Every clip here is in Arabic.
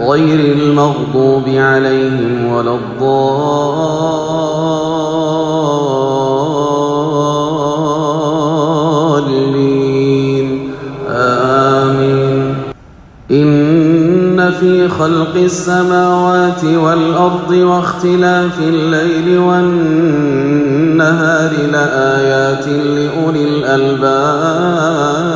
غير المغضوب عليهم ولا الضالين. آمين. إن في خلق السماوات والأرض واختلاف الليل والنهار لآيات لأولي الألباب.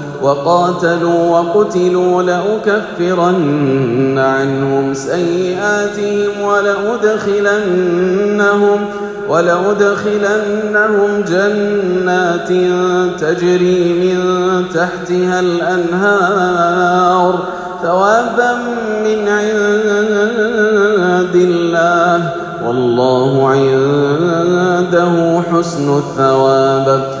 وقاتلوا وقتلوا لأكفرن عنهم سيئاتهم ولأدخلنهم ولأدخلنهم جنات تجري من تحتها الأنهار ثوابا من عند الله. والله عنده حسن الثواب.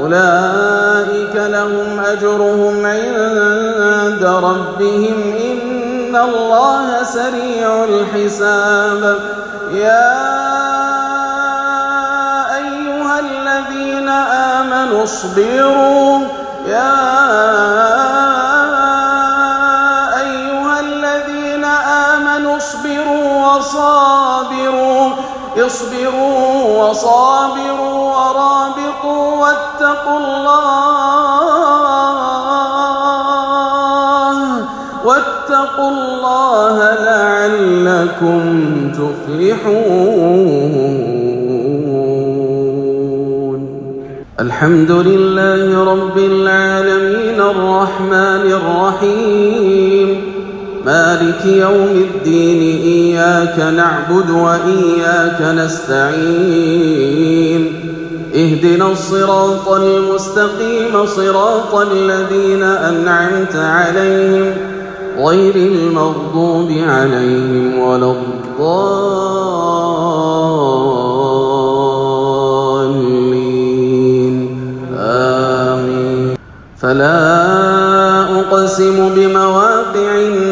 أولئك لهم أجرهم عند ربهم إن الله سريع الحساب. يا أيها الذين آمنوا اصبروا. يا أيها الذين آمنوا اصبروا وصابروا. اصبروا وصابروا ورابطوا واتقوا الله. واتقوا الله لعلكم تفلحون. الحمد لله رب العالمين الرحمن الرحيم. مالك يوم الدين إياك نعبد وإياك نستعين. اهدنا الصراط المستقيم صراط الذين أنعمت عليهم غير المغضوب عليهم ولا الضالين. آمين. فلا أقسم بمواقع النجوم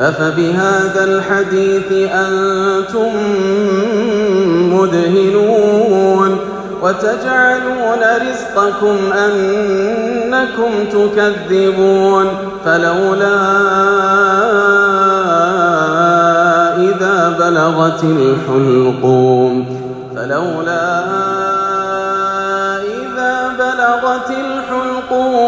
أفبهذا الحديث أنتم مدهنون وتجعلون رزقكم أنكم تكذبون فلولا إذا بلغت الحلقوم فلولا إذا بلغت الحلقوم